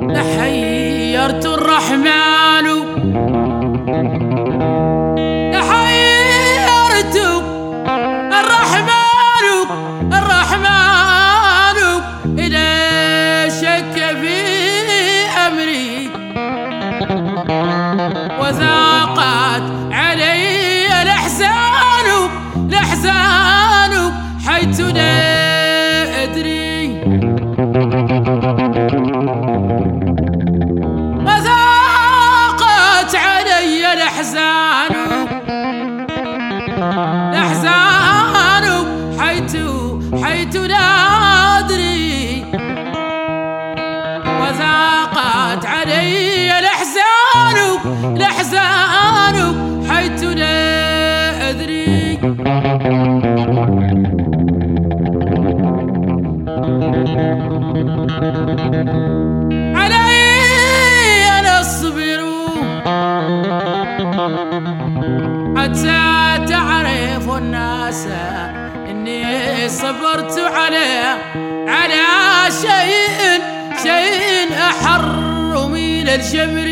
حيرت الرحمن. حيرت الرحمن الرحمن. إذا شك في أمري. وذاقت علي الأحزان الأحزان. حيث لا الأحزان الأحزان حيث حيث لا أدري. وذاقت علي الأحزان الأحزان حيث لا أدري. حتى تعرف الناس إني صبرت على على شيء شيء أحر من الجمر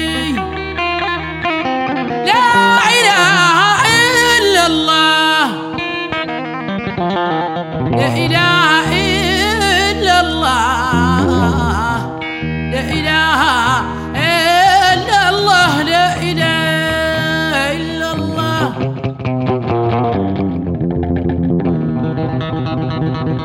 لا إله إلا الله. لا إله إلا الله.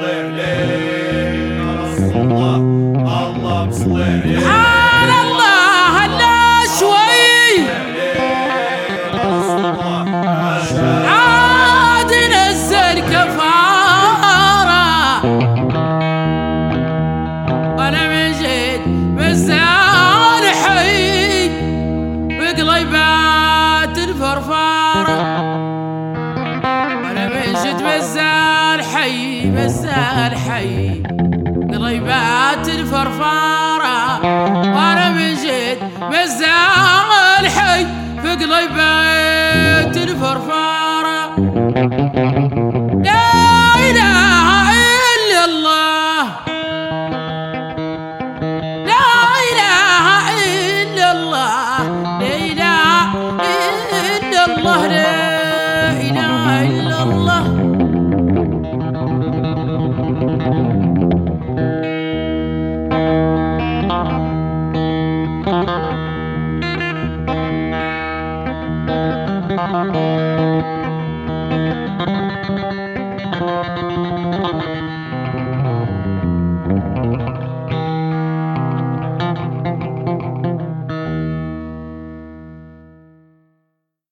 عليه يا رسول الله مساء الحي. بريبات الفرفارة وأنا من جد مساء الحي. في قليبات الفرفارة لا إله إلا الله. لا إله إلا الله. لا إله إلا الله.